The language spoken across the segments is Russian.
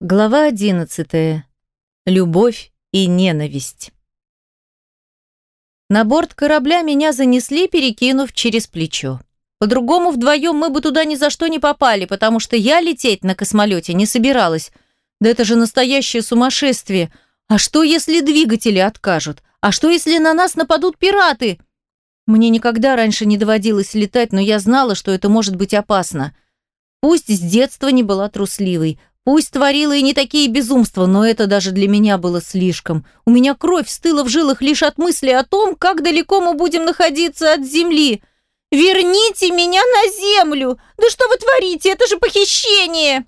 Глава 11. Любовь и ненависть. На борт корабля меня занесли, перекинув через плечо. По-другому вдвоем мы бы туда ни за что не попали, потому что я лететь на космолете не собиралась. Да это же настоящее сумасшествие. А что, если двигатели откажут? А что, если на нас нападут пираты? Мне никогда раньше не доводилось летать, но я знала, что это может быть опасно. Пусть с детства не была трусливой, Пусть творила и не такие безумства, но это даже для меня было слишком. У меня кровь стыла в жилах лишь от мысли о том, как далеко мы будем находиться от земли. «Верните меня на землю! Да что вы творите? Это же похищение!»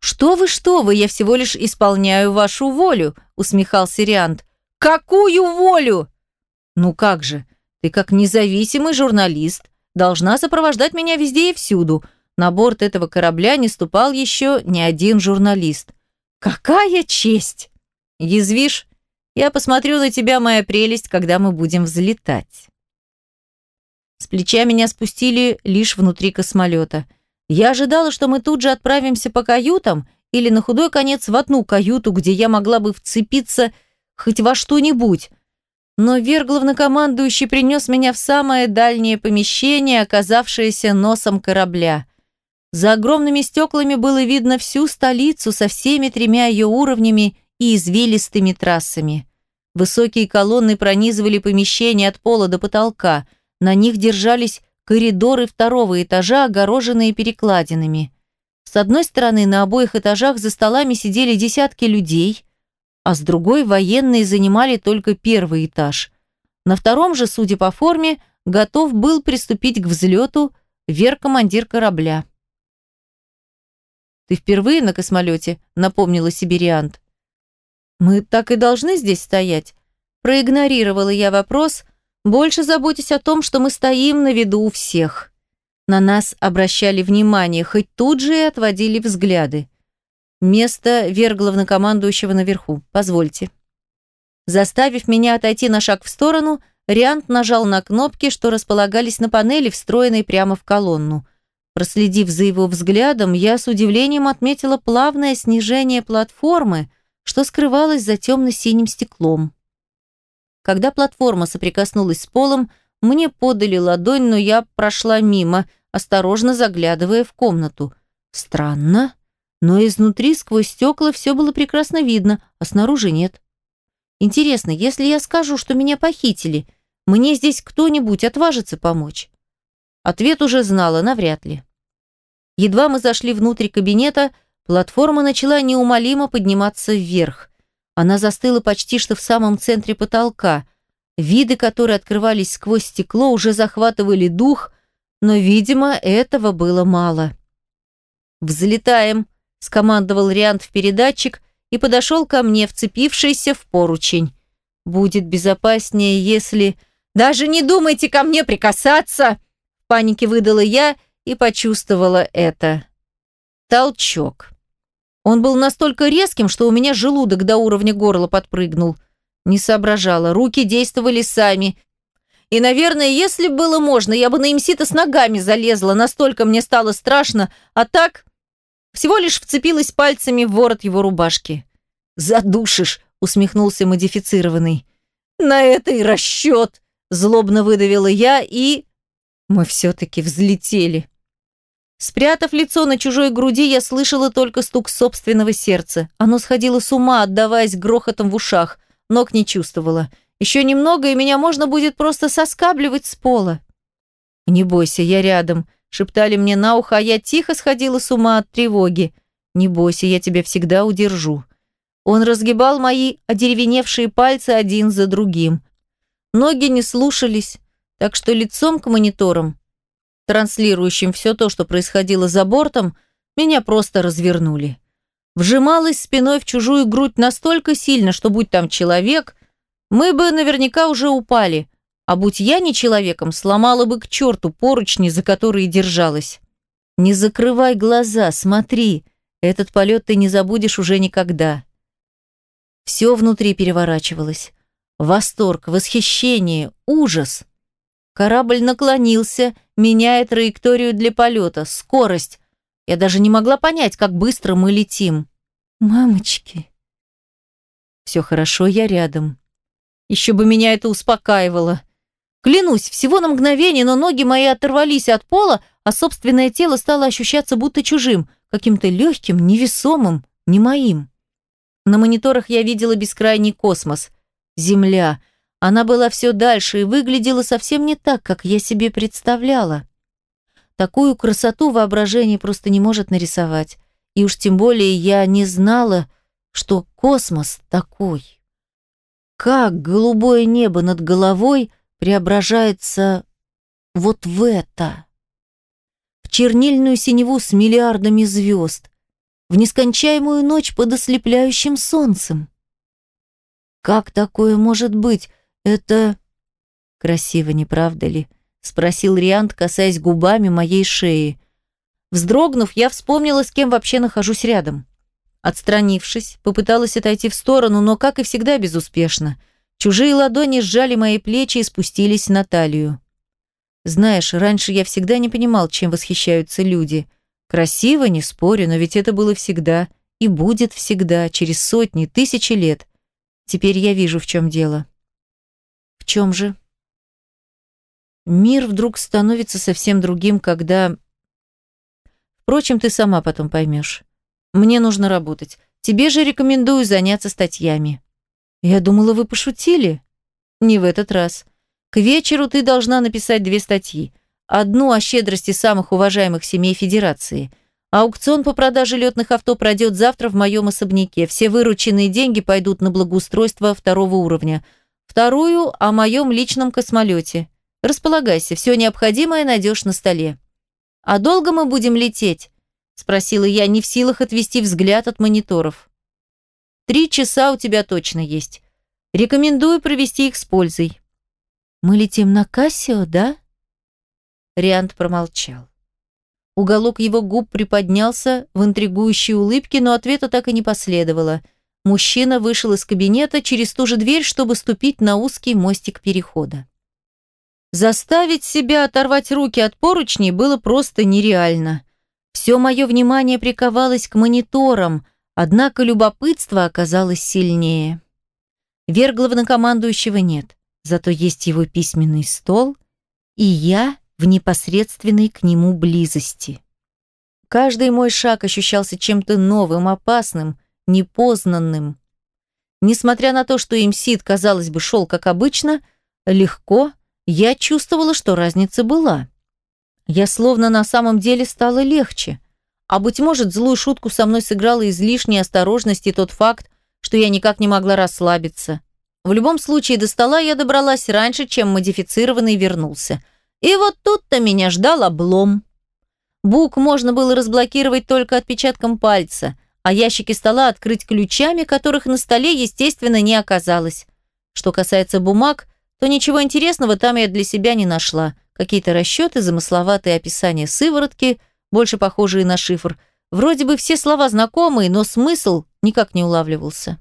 «Что вы, что вы, я всего лишь исполняю вашу волю», усмехался Риант. «Какую волю?» «Ну как же, ты как независимый журналист должна сопровождать меня везде и всюду», на борт этого корабля не ступал еще ни один журналист. Какая честь! Язвишь? Я посмотрю на тебя, моя прелесть, когда мы будем взлетать. С плеча меня спустили лишь внутри космолета. Я ожидала, что мы тут же отправимся по каютам или на худой конец в одну каюту, где я могла бы вцепиться хоть во что-нибудь. Но Вер, главнокомандующий, принес меня в самое дальнее помещение, оказавшееся носом корабля. За огромными стеклами было видно всю столицу со всеми тремя ее уровнями и извилистыми трассами. Высокие колонны пронизывали помещение от пола до потолка. На них держались коридоры второго этажа, огороженные перекладинами. С одной стороны, на обоих этажах за столами сидели десятки людей, а с другой военные занимали только первый этаж. На втором же, судя по форме, готов был приступить к взлету вер-командир корабля. «Ты впервые на космолете?» – напомнила Сибириант. «Мы так и должны здесь стоять?» Проигнорировала я вопрос, больше заботясь о том, что мы стоим на виду у всех. На нас обращали внимание, хоть тут же и отводили взгляды. Место вер главнокомандующего наверху. Позвольте. Заставив меня отойти на шаг в сторону, Риант нажал на кнопки, что располагались на панели, встроенной прямо в колонну. Проследив за его взглядом, я с удивлением отметила плавное снижение платформы, что скрывалось за темно-синим стеклом. Когда платформа соприкоснулась с полом, мне подали ладонь, но я прошла мимо, осторожно заглядывая в комнату. Странно, но изнутри сквозь стекла все было прекрасно видно, а снаружи нет. Интересно, если я скажу, что меня похитили, мне здесь кто-нибудь отважится помочь? Ответ уже знала, навряд ли. Едва мы зашли внутрь кабинета, платформа начала неумолимо подниматься вверх. Она застыла почти что в самом центре потолка. Виды, которые открывались сквозь стекло, уже захватывали дух, но, видимо, этого было мало. «Взлетаем», — скомандовал Риант в передатчик и подошел ко мне, вцепившийся в поручень. «Будет безопаснее, если...» «Даже не думайте ко мне прикасаться!» панике выдала я и почувствовала это. Толчок. Он был настолько резким, что у меня желудок до уровня горла подпрыгнул. Не соображала, руки действовали сами. И, наверное, если было можно, я бы на имсита с ногами залезла, настолько мне стало страшно, а так всего лишь вцепилась пальцами в ворот его рубашки. «Задушишь», — усмехнулся модифицированный. «На это и расчет», — злобно выдавила я и... Мы все-таки взлетели. Спрятав лицо на чужой груди, я слышала только стук собственного сердца. Оно сходило с ума, отдаваясь грохотом в ушах. Ног не чувствовала. Еще немного, и меня можно будет просто соскабливать с пола. «Не бойся, я рядом», — шептали мне на ухо, а я тихо сходила с ума от тревоги. «Не бойся, я тебя всегда удержу». Он разгибал мои одеревеневшие пальцы один за другим. Ноги не слушались, так что лицом к мониторам, транслирующим все то, что происходило за бортом, меня просто развернули. Вжималась спиной в чужую грудь настолько сильно, что будь там человек, мы бы наверняка уже упали, а будь я не человеком, сломала бы к черту поручни, за которые держалась. Не закрывай глаза, смотри, этот полет ты не забудешь уже никогда. Все внутри переворачивалось. Восторг, восхищение, ужас. Корабль наклонился, меняя траекторию для полета, скорость. Я даже не могла понять, как быстро мы летим. Мамочки. Все хорошо, я рядом. Еще бы меня это успокаивало. Клянусь, всего на мгновение, но ноги мои оторвались от пола, а собственное тело стало ощущаться будто чужим, каким-то легким, невесомым, не моим. На мониторах я видела бескрайний космос. Земля. Она была все дальше и выглядела совсем не так, как я себе представляла. Такую красоту воображение просто не может нарисовать. И уж тем более я не знала, что космос такой. Как голубое небо над головой преображается вот в это. В чернильную синеву с миллиардами звезд, в нескончаемую ночь под ослепляющим солнцем. Как такое может быть? Это красиво, не правда ли? Спросил Риант, касаясь губами моей шеи. Вздрогнув, я вспомнила, с кем вообще нахожусь рядом. Отстранившись, попыталась отойти в сторону, но, как и всегда, безуспешно. Чужие ладони сжали мои плечи и спустились на талию. Знаешь, раньше я всегда не понимал, чем восхищаются люди. Красиво, не спорю, но ведь это было всегда и будет всегда, через сотни, тысячи лет. Теперь я вижу, в чем дело. Чем же? Мир вдруг становится совсем другим, когда... Впрочем, ты сама потом поймешь. Мне нужно работать. Тебе же рекомендую заняться статьями. Я думала, вы пошутили. Не в этот раз. К вечеру ты должна написать две статьи. Одну о щедрости самых уважаемых семей Федерации. Аукцион по продаже летных авто пройдет завтра в моем особняке. Все вырученные деньги пойдут на благоустройство второго уровня. Вторую – о моем личном космолете. Располагайся, все необходимое найдешь на столе. «А долго мы будем лететь?» – спросила я, не в силах отвести взгляд от мониторов. Три часа у тебя точно есть. Рекомендую провести их с пользой. Мы летим на Кассио, да? Риант промолчал. Уголок его губ приподнялся в интригующей улыбке, но ответа так и не последовало. Мужчина вышел из кабинета через ту же дверь, чтобы ступить на узкий мостик перехода. Заставить себя оторвать руки от поручней было просто нереально. Все мое внимание приковалось к мониторам, Однако любопытство оказалось сильнее. Вер главнокомандующего нет, зато есть его письменный стол, и я в непосредственной к нему близости. Каждый мой шаг ощущался чем-то новым, опасным, непознанным. Несмотря на то, что имсид, казалось бы, шел как обычно, легко, я чувствовала, что разница была. Я словно на самом деле стала легче – а быть может, злую шутку со мной сыграла излишней осторожности тот факт, что я никак не могла расслабиться. В любом случае, до стола я добралась раньше, чем модифицированный вернулся. И вот тут-то меня ждал облом. Бук можно было разблокировать только отпечатком пальца, а ящики стола открыть ключами, которых на столе, естественно, не оказалось. Что касается бумаг, то ничего интересного там я для себя не нашла. Какие-то расчеты, замысловатые описания сыворотки – больше похожие на шифр. Вроде бы все слова знакомые, но смысл никак не улавливался.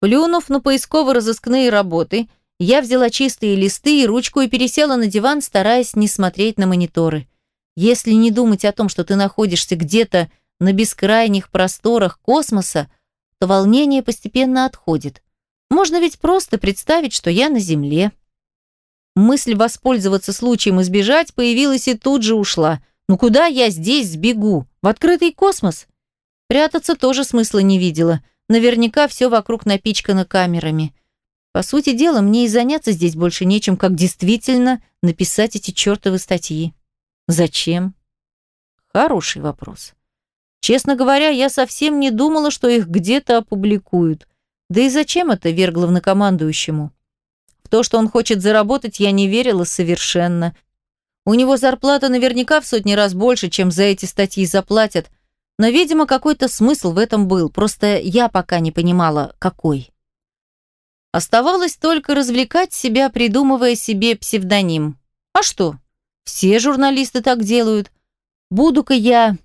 Плюнув на поисково-розыскные работы, я взяла чистые листы и ручку и пересела на диван, стараясь не смотреть на мониторы. Если не думать о том, что ты находишься где-то на бескрайних просторах космоса, то волнение постепенно отходит. Можно ведь просто представить, что я на Земле. Мысль воспользоваться случаем и сбежать появилась и тут же ушла – ну куда я здесь сбегу? В открытый космос? Прятаться тоже смысла не видела. Наверняка все вокруг напичкано камерами. По сути дела, мне и заняться здесь больше нечем, как действительно написать эти чертовы статьи. Зачем? Хороший вопрос. Честно говоря, я совсем не думала, что их где-то опубликуют. Да и зачем это вер главнокомандующему? В то, что он хочет заработать, я не верила совершенно. У него зарплата наверняка в сотни раз больше, чем за эти статьи заплатят, но, видимо, какой-то смысл в этом был, просто я пока не понимала, какой. Оставалось только развлекать себя, придумывая себе псевдоним. А что? Все журналисты так делают. Буду-ка я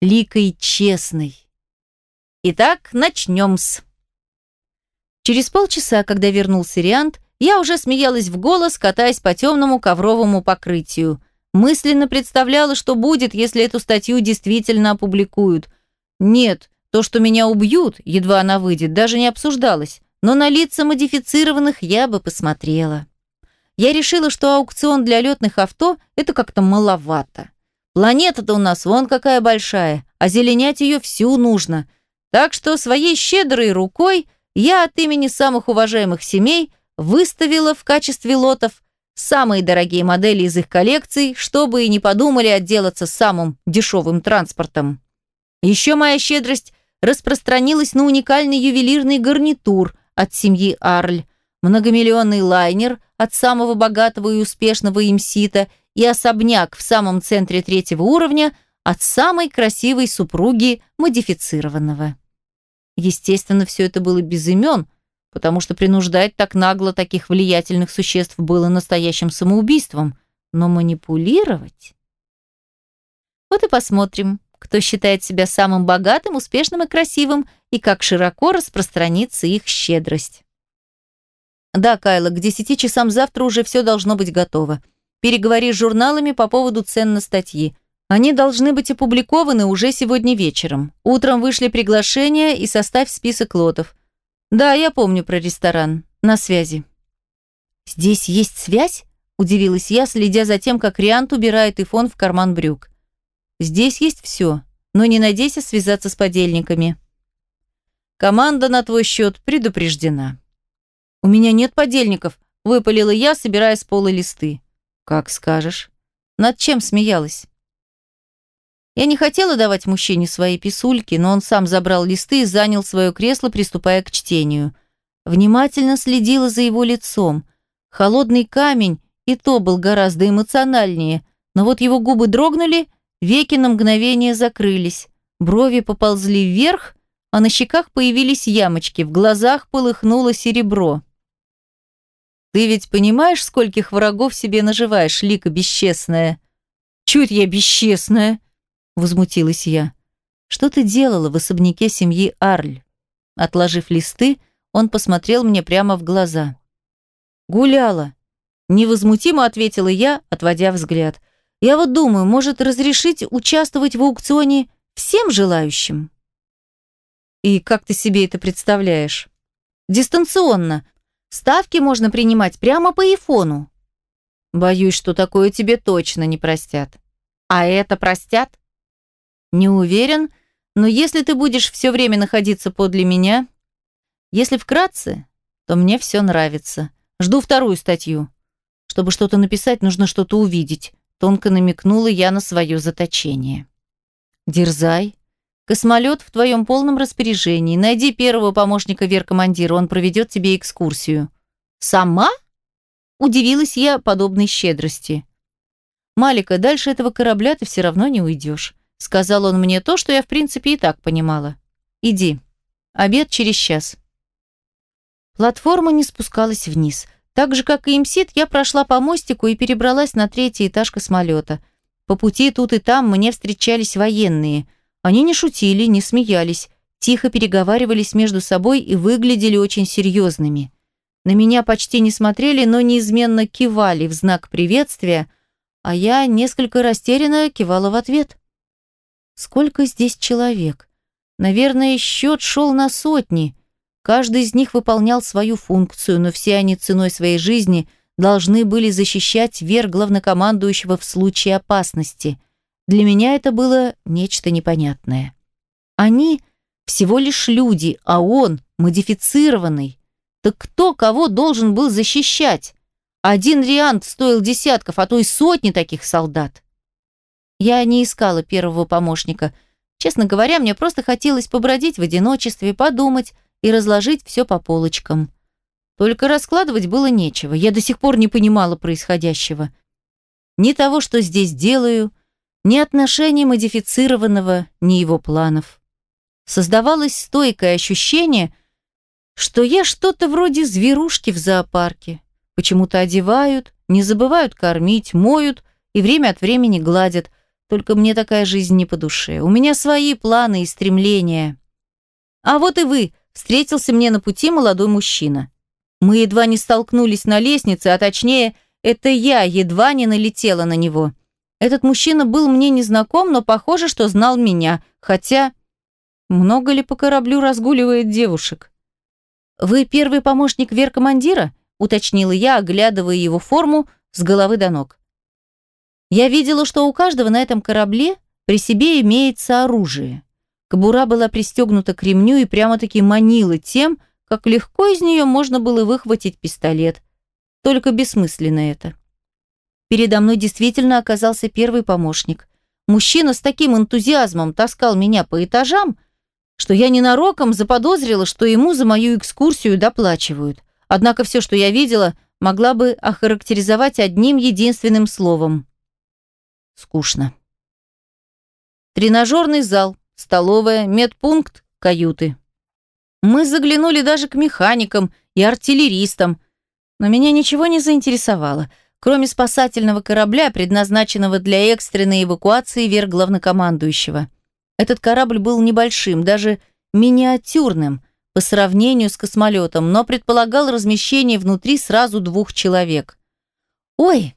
ликой честной. Итак, начнем-с. Через полчаса, когда вернулся Риант, я уже смеялась в голос, катаясь по темному ковровому покрытию. Мысленно представляла, что будет, если эту статью действительно опубликуют. Нет, То, что меня убьют, едва она выйдет, даже не обсуждалось, но на лица модифицированных я бы посмотрела. Я решила, что аукцион для летных авто – это как-то маловато. Планета-то у нас вон какая большая, а зеленять ее всю нужно. Так что своей щедрой рукой я от имени самых уважаемых семей выставила в качестве лотов самые дорогие модели из их коллекций, чтобы и не подумали отделаться самым дешевым транспортом. Еще моя щедрость распространилась на уникальный ювелирный гарнитур от семьи Арль, многомиллионный лайнер от самого богатого и успешного имсита и особняк в самом центре третьего уровня от самой красивой супруги модифицированного. Естественно, все это было без имен, потому что принуждать так нагло таких влиятельных существ было настоящим самоубийством, но манипулировать... Вот и посмотрим, кто считает себя самым богатым, успешным и красивым, и как широко распространится их щедрость. Да, Кайла, к десяти часам завтра уже все должно быть готово. Переговори с журналами по поводу цен на статьи. Они должны быть опубликованы уже сегодня вечером. Утром вышли приглашения и составь список лотов. Да, я помню про ресторан. На связи. Здесь есть связь? Удивилась я, следя за тем, как Риант убирает iPhone в карман брюк. Здесь есть все, но не надейся связаться с подельниками. Команда на твой счет предупреждена. У меня нет подельников, выпалила я, собирая с пола листы. Как скажешь. Над чем смеялась? Я не хотела давать мужчине свои писульки, но он сам забрал листы и занял свое кресло, приступая к чтению. Внимательно следила за его лицом. Холодный камень и то был гораздо эмоциональнее, но вот его губы дрогнули, Веки на мгновение закрылись, брови поползли вверх, а на щеках появились ямочки, в глазах полыхнуло серебро. «Ты ведь понимаешь, скольких врагов себе наживаешь, Лика бесчестная?» «Чуть я бесчестная!» – возмутилась я. «Что ты делала в особняке семьи Арль?» Отложив листы, он посмотрел мне прямо в глаза. «Гуляла!» – невозмутимо ответила я, отводя взгляд. Я вот думаю, может разрешить участвовать в аукционе всем желающим? И как ты себе это представляешь? Дистанционно. Ставки можно принимать прямо по айфону. Боюсь, что такое тебе точно не простят. А это простят? Не уверен, но если ты будешь все время находиться подле меня, если вкратце, то мне все нравится. Жду вторую статью. Чтобы что-то написать, нужно что-то увидеть. Тонко намекнула я на свое заточение. «Дерзай. Космолет в твоем полном распоряжении. Найди первого помощника веркомандира, он проведет тебе экскурсию». «Сама?» Удивилась я подобной щедрости. «Малика, дальше этого корабля ты все равно не уйдешь», сказал он мне то, что я в принципе и так понимала. «Иди. Обед через час». Платформа не спускалась вниз – так же, как и имсит, я прошла по мостику и перебралась на третий этаж космолета. По пути тут и там мне встречались военные. Они не шутили, не смеялись, тихо переговаривались между собой и выглядели очень серьезными. На меня почти не смотрели, но неизменно кивали в знак приветствия, а я несколько растерянно кивала в ответ. Сколько здесь человек? Наверное, счет шел на сотни. Каждый из них выполнял свою функцию, но все они ценой своей жизни должны были защищать верх главнокомандующего в случае опасности. Для меня это было нечто непонятное. Они всего лишь люди, а он модифицированный. Так кто кого должен был защищать? Один Риант стоил десятков, а то и сотни таких солдат. Я не искала первого помощника. Честно говоря, мне просто хотелось побродить в одиночестве, подумать, и разложить все по полочкам. Только раскладывать было нечего. Я до сих пор не понимала происходящего. Ни того, что здесь делаю, ни отношений модифицированного, ни его планов. Создавалось стойкое ощущение, что я что-то вроде зверушки в зоопарке. Почему-то одевают, не забывают кормить, моют и время от времени гладят. Только мне такая жизнь не по душе. У меня свои планы и стремления. А вот и вы, встретился мне на пути молодой мужчина. Мы едва не столкнулись на лестнице, а точнее, это я едва не налетела на него. Этот мужчина был мне незнаком, но похоже, что знал меня, хотя... Много ли по кораблю разгуливает девушек? «Вы первый помощник веркомандира?» – уточнила я, оглядывая его форму с головы до ног. Я видела, что у каждого на этом корабле при себе имеется оружие. Кобура была пристегнута к ремню и прямо-таки манила тем, как легко из нее можно было выхватить пистолет. Только бессмысленно это. Передо мной действительно оказался первый помощник. Мужчина с таким энтузиазмом таскал меня по этажам, что я ненароком заподозрила, что ему за мою экскурсию доплачивают. Однако все, что я видела, могла бы охарактеризовать одним единственным словом. Скучно. Тренажерный зал, столовая, медпункт, каюты. Мы заглянули даже к механикам и артиллеристам, но меня ничего не заинтересовало, кроме спасательного корабля, предназначенного для экстренной эвакуации вверх главнокомандующего. Этот корабль был небольшим, даже миниатюрным по сравнению с космолетом, но предполагал размещение внутри сразу двух человек. «Ой,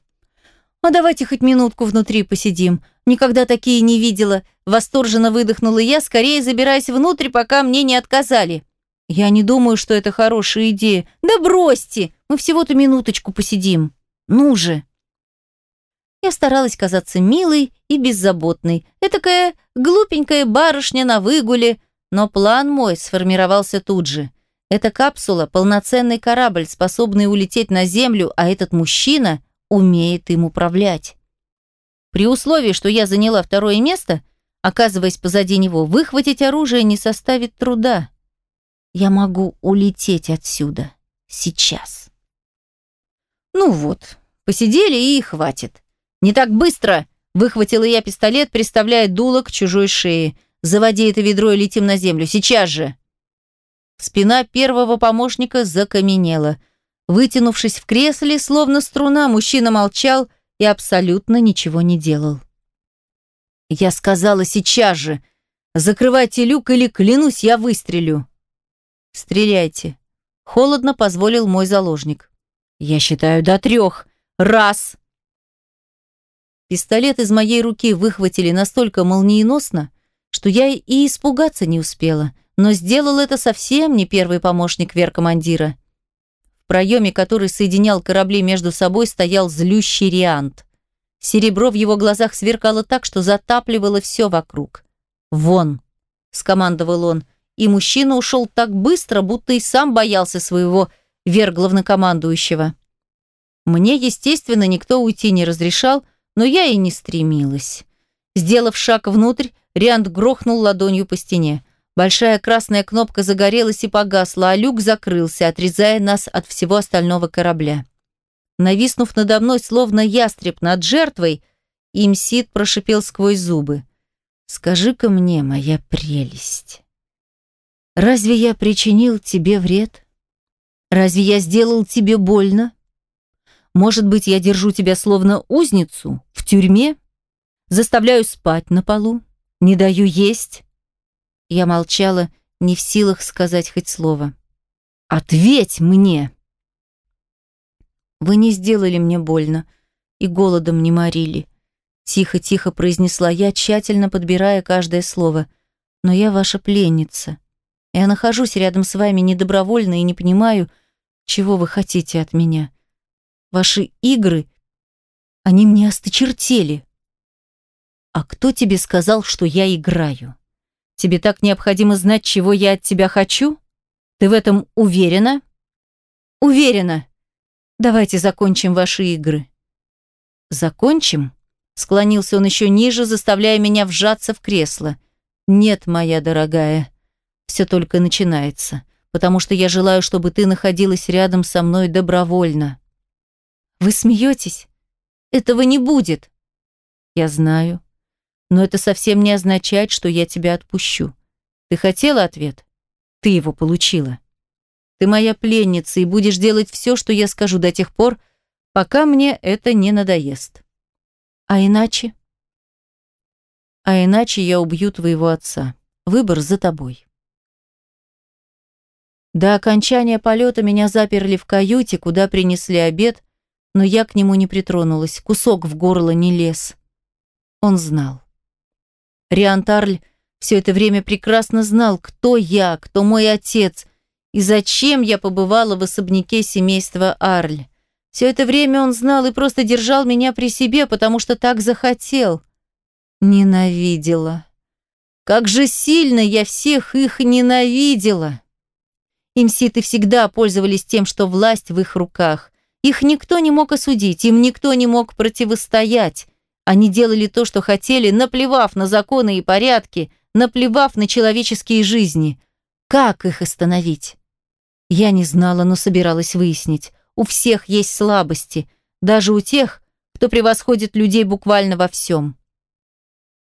а давайте хоть минутку внутри посидим. Никогда такие не видела», – восторженно выдохнула я, скорее забираясь внутрь, пока мне не отказали. «Я не думаю, что это хорошая идея». «Да бросьте! Мы всего-то минуточку посидим. Ну же!» Я старалась казаться милой и беззаботной. Этакая глупенькая барышня на выгуле. Но план мой сформировался тут же. Эта капсула – полноценный корабль, способный улететь на Землю, а этот мужчина умеет им управлять. При условии, что я заняла второе место, оказываясь позади него, выхватить оружие не составит труда. Я могу улететь отсюда. Сейчас. Ну вот, посидели и хватит. Не так быстро! Выхватила я пистолет, приставляя дуло к чужой шее. Заводи это ведро и летим на землю. Сейчас же! Спина первого помощника закаменела. Вытянувшись в кресле, словно струна, мужчина молчал и абсолютно ничего не делал. Я сказала сейчас же. Закрывайте люк или, клянусь, я выстрелю. «Стреляйте». Холодно позволил мой заложник. «Я считаю до трех. Раз!» Пистолет из моей руки выхватили настолько молниеносно, что я и испугаться не успела, но сделал это совсем не первый помощник веркомандира. В проеме, который соединял корабли между собой, стоял злющий Риант. Серебро в его глазах сверкало так, что затапливало все вокруг. «Вон!» – скомандовал он, и мужчина ушел так быстро, будто и сам боялся своего верглавнокомандующего. Мне, естественно, никто уйти не разрешал, но я и не стремилась. Сделав шаг внутрь, Риант грохнул ладонью по стене. Большая красная кнопка загорелась и погасла, а люк закрылся, отрезая нас от всего остального корабля. Нависнув надо мной, словно ястреб над жертвой, Имсид прошипел сквозь зубы. «Скажи-ка мне, моя прелесть». Разве я причинил тебе вред? Разве я сделал тебе больно? Может быть, я держу тебя словно узницу в тюрьме? Заставляю спать на полу? Не даю есть?» Я молчала, не в силах сказать хоть слово. «Ответь мне!» «Вы не сделали мне больно и голодом не морили», тихо-тихо произнесла я, тщательно подбирая каждое слово. «Но я ваша пленница. Я нахожусь рядом с вами недобровольно и не понимаю, чего вы хотите от меня. Ваши игры, они мне осточертели. А кто тебе сказал, что я играю? Тебе так необходимо знать, чего я от тебя хочу? Ты в этом уверена? Уверена. Давайте закончим ваши игры. Закончим? Склонился он еще ниже, заставляя меня вжаться в кресло. Нет, моя дорогая, все только начинается, потому что я желаю, чтобы ты находилась рядом со мной добровольно. Вы смеетесь? Этого не будет. Я знаю. Но это совсем не означает, что я тебя отпущу. Ты хотела ответ? Ты его получила. Ты моя пленница и будешь делать все, что я скажу до тех пор, пока мне это не надоест. А иначе? А иначе я убью твоего отца. Выбор за тобой. До окончания полета меня заперли в каюте, куда принесли обед, но я к нему не притронулась, кусок в горло не лез. Он знал. Риантарль Все это время прекрасно знал, кто я, кто мой отец и зачем я побывала в особняке семейства Арль. Все это время он знал и просто держал меня при себе, потому что так захотел. Ненавидела. Как же сильно я всех их ненавидела. Имситы всегда пользовались тем, что власть в их руках. Их никто не мог осудить, им никто не мог противостоять. Они делали то, что хотели, наплевав на законы и порядки, наплевав на человеческие жизни. Как их остановить? Я не знала, но собиралась выяснить. У всех есть слабости, даже у тех, кто превосходит людей буквально во всем.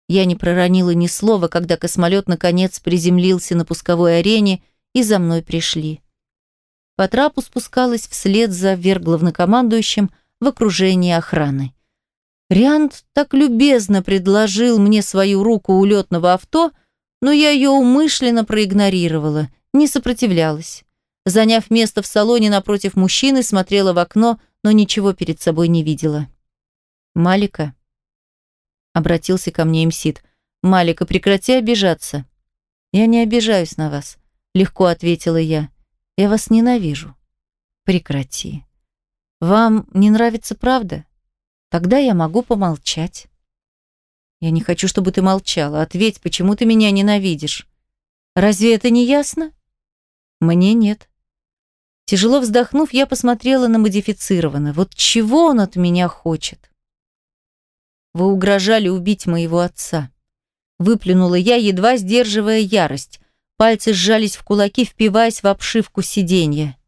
Я не проронила ни слова, когда космолет наконец приземлился на пусковой арене, и за мной пришли. По трапу спускалась вслед за верглавнокомандующим в окружении охраны. Риант так любезно предложил мне свою руку у летного авто, но я ее умышленно проигнорировала, не сопротивлялась. Заняв место в салоне напротив мужчины, смотрела в окно, но ничего перед собой не видела. «Малика?» Обратился ко мне Имсид. «Малика, прекрати обижаться». «Я не обижаюсь на вас», — легко ответила я. «Я вас ненавижу». «Прекрати». «Вам не нравится правда?» Тогда я могу помолчать. Я не хочу, чтобы ты молчала. Ответь, почему ты меня ненавидишь? Разве это не ясно? Мне нет. Тяжело вздохнув, я посмотрела на модифицированно. Вот чего он от меня хочет? Вы угрожали убить моего отца. Выплюнула я, едва сдерживая ярость. Пальцы сжались в кулаки, впиваясь в обшивку сиденья.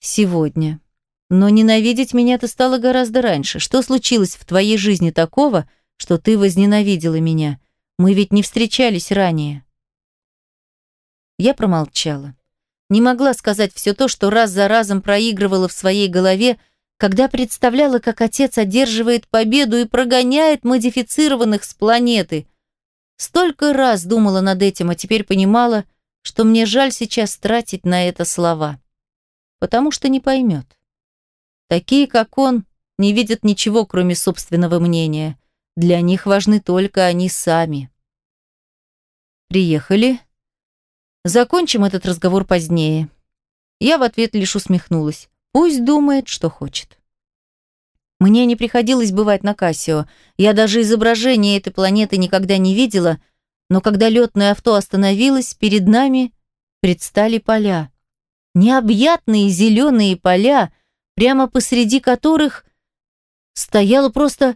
Сегодня. Но ненавидеть меня ты стала гораздо раньше. Что случилось в твоей жизни такого, что ты возненавидела меня? Мы ведь не встречались ранее. Я промолчала. Не могла сказать все то, что раз за разом проигрывала в своей голове, когда представляла, как отец одерживает победу и прогоняет модифицированных с планеты. Столько раз думала над этим, а теперь понимала, что мне жаль сейчас тратить на это слова. Потому что не поймет. Такие, как он, не видят ничего, кроме собственного мнения. Для них важны только они сами. Приехали. Закончим этот разговор позднее. Я в ответ лишь усмехнулась. Пусть думает, что хочет. Мне не приходилось бывать на Кассио. Я даже изображение этой планеты никогда не видела, но когда летное авто остановилось, перед нами предстали поля. Необъятные зеленые поля — прямо посреди которых стояло просто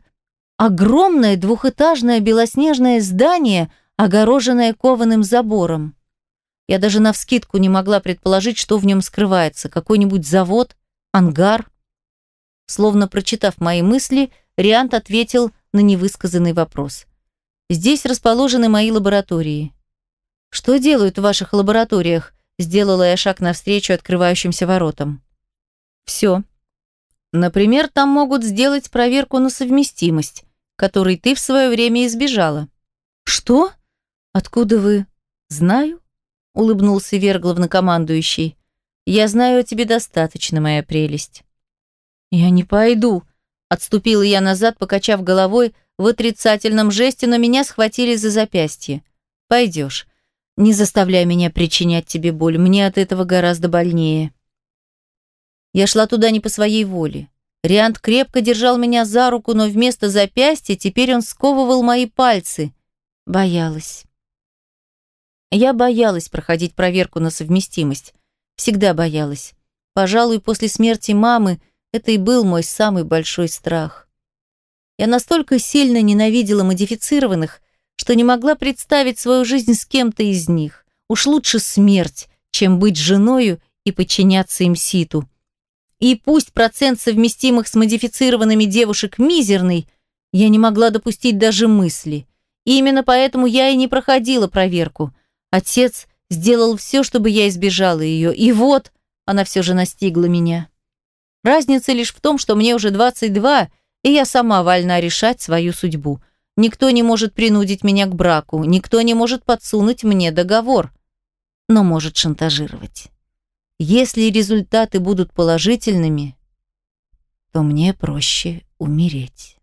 огромное двухэтажное белоснежное здание, огороженное кованым забором. Я даже навскидку не могла предположить, что в нем скрывается. Какой-нибудь завод, ангар. Словно прочитав мои мысли, Риант ответил на невысказанный вопрос. «Здесь расположены мои лаборатории». «Что делают в ваших лабораториях?» Сделала я шаг навстречу открывающимся воротам. Все. Например, там могут сделать проверку на совместимость, которой ты в свое время избежала. Что? Откуда вы? Знаю, улыбнулся Вер, главнокомандующий. Я знаю о тебе достаточно, моя прелесть. Я не пойду, отступила я назад, покачав головой в отрицательном жесте, но меня схватили за запястье. Пойдешь. Не заставляй меня причинять тебе боль, мне от этого гораздо больнее. Я шла туда не по своей воле. Риант крепко держал меня за руку, но вместо запястья теперь он сковывал мои пальцы. Боялась. Я боялась проходить проверку на совместимость. Всегда боялась. Пожалуй, после смерти мамы это и был мой самый большой страх. Я настолько сильно ненавидела модифицированных, что не могла представить свою жизнь с кем-то из них. Уж лучше смерть, чем быть женою и подчиняться им ситу. И пусть процент совместимых с модифицированными девушек мизерный, я не могла допустить даже мысли. И именно поэтому я и не проходила проверку. Отец сделал все, чтобы я избежала ее. И вот она все же настигла меня. Разница лишь в том, что мне уже 22, и я сама вольна решать свою судьбу. Никто не может принудить меня к браку, никто не может подсунуть мне договор, но может шантажировать. Если результаты будут положительными, то мне проще умереть.